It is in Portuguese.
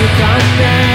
to connect